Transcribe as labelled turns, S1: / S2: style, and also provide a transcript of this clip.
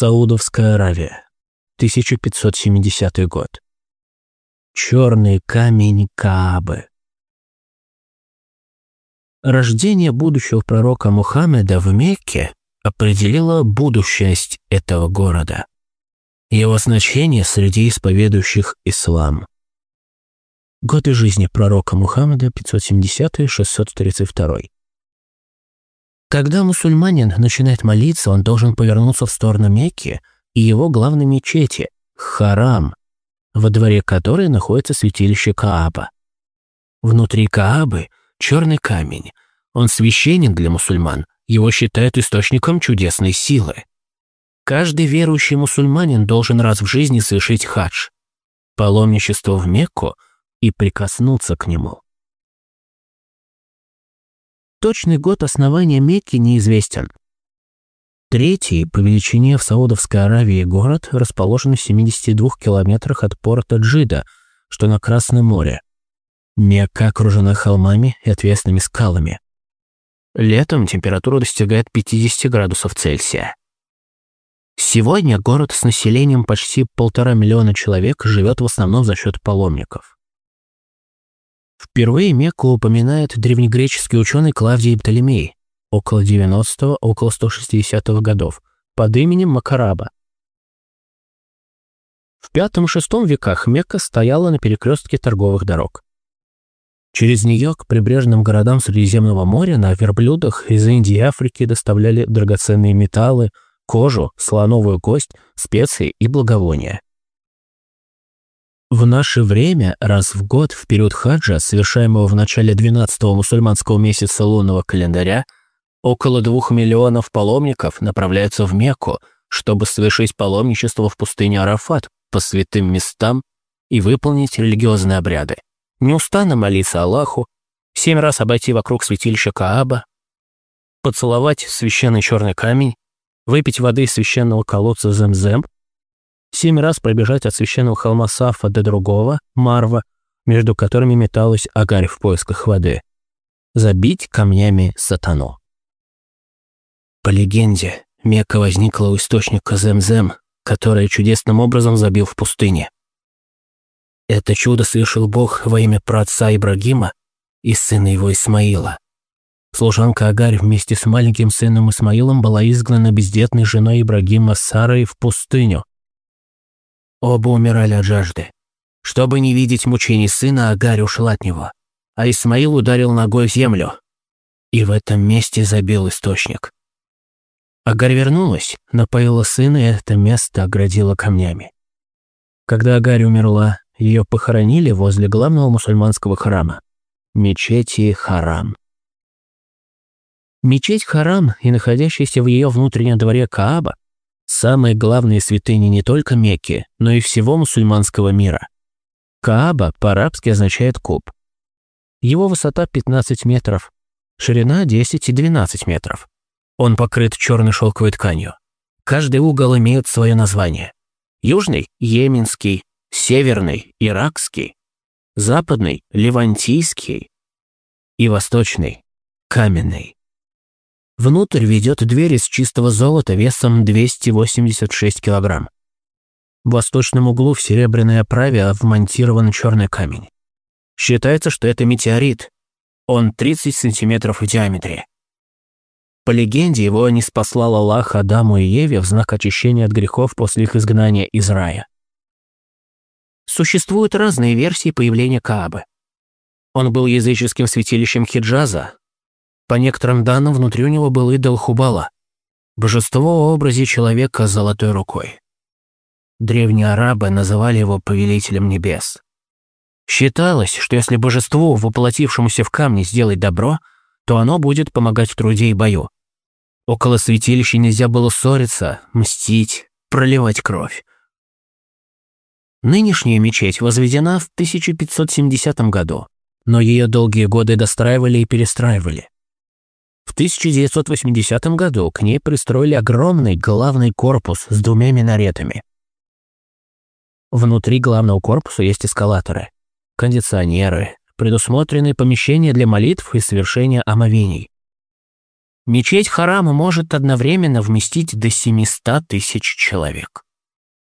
S1: Саудовская Аравия, 1570 год. Черный камень Каабы. Рождение будущего пророка Мухаммеда в Мекке определило будущность этого города. Его значение среди исповедующих ислам. Годы жизни пророка Мухаммеда 570-632. Когда мусульманин начинает молиться, он должен повернуться в сторону Мекки и его главной мечети – Харам, во дворе которой находится святилище Кааба. Внутри Каабы – черный камень. Он священен для мусульман, его считают источником чудесной силы. Каждый верующий мусульманин должен раз в жизни совершить хадж – паломничество в Мекку и прикоснуться к нему. Точный год основания Мекки неизвестен. Третий по величине в Саудовской Аравии город расположен в 72 километрах от порта Джида, что на Красном море. Мекка окружена холмами и отвесными скалами. Летом температура достигает 50 градусов Цельсия. Сегодня город с населением почти полтора миллиона человек живет в основном за счет паломников. Впервые Мекку упоминает древнегреческий ученый Клавдий Птолемей около 90-го, около 160-го годов под именем Макараба. В V-VI веках Мекка стояла на перекрестке торговых дорог. Через нее к прибрежным городам Средиземного моря на верблюдах из Индии и Африки доставляли драгоценные металлы, кожу, слоновую кость, специи и благовония. В наше время раз в год в период хаджа, совершаемого в начале 12-го мусульманского месяца лунного календаря, около двух миллионов паломников направляются в Мекку, чтобы совершить паломничество в пустыне Арафат по святым местам и выполнить религиозные обряды. Неустанно молиться Аллаху, семь раз обойти вокруг святилища Кааба, поцеловать священный черный камень, выпить воды из священного колодца Земзем семь раз пробежать от священного холма Сафа до другого, Марва, между которыми металась Агарь в поисках воды. Забить камнями сатану. По легенде, Мекка возникла у источника Земзем, который чудесным образом забил в пустыне. Это чудо совершил Бог во имя праотца Ибрагима и сына его Исмаила. Служанка Агарь вместе с маленьким сыном Исмаилом была изгнана бездетной женой Ибрагима Сарой в пустыню, Оба умирали от жажды. Чтобы не видеть мучений сына, Агарь ушел от него, а Исмаил ударил ногой в землю. И в этом месте забил источник. Агарь вернулась, напоила сына и это место оградила камнями. Когда Агарь умерла, ее похоронили возле главного мусульманского храма – мечети Харам. Мечеть Харам и находящаяся в ее внутреннем дворе Кааба самые главные святыни не только Мекки, но и всего мусульманского мира. Кааба по-арабски означает куб. Его высота 15 метров, ширина 10 и 12 метров. Он покрыт черной шелковой тканью. Каждый угол имеет свое название. Южный – Йеменский, Северный – Иракский, Западный – Левантийский и Восточный – Каменный. Внутрь ведет дверь из чистого золота весом 286 килограмм. В восточном углу в серебряной оправе вмонтирован черный камень. Считается, что это метеорит. Он 30 сантиметров в диаметре. По легенде, его не спаслал Аллах Адаму и Еве в знак очищения от грехов после их изгнания из рая. Существуют разные версии появления Каабы. Он был языческим святилищем Хиджаза, по некоторым данным, внутри у него был идол Хубала, божество в образе человека с золотой рукой. Древние арабы называли его повелителем небес. Считалось, что если божеству, воплотившемуся в камне, сделать добро, то оно будет помогать в труде и бою. Около святилища нельзя было ссориться, мстить, проливать кровь. Нынешняя мечеть возведена в 1570 году, но ее долгие годы достраивали и перестраивали. В 1980 году к ней пристроили огромный главный корпус с двумя минаретами. Внутри главного корпуса есть эскалаторы, кондиционеры, предусмотренные помещения для молитв и совершения омовений. Мечеть Харама может одновременно вместить до 700 тысяч человек.